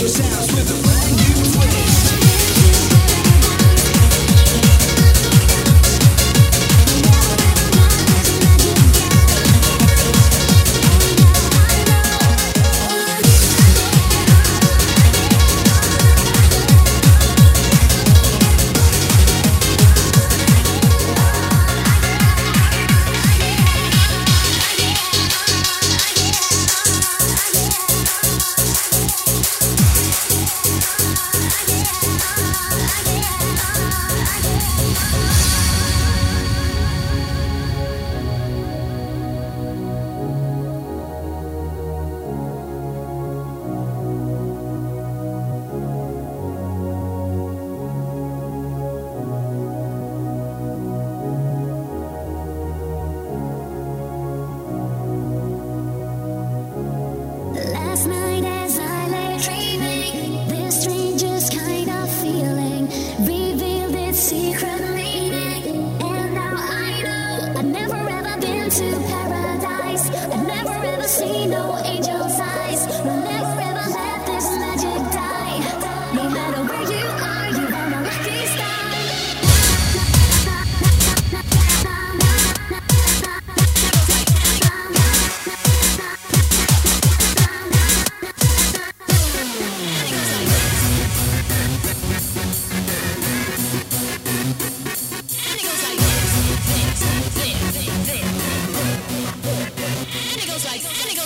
your sounds with a brand new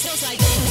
so girls like.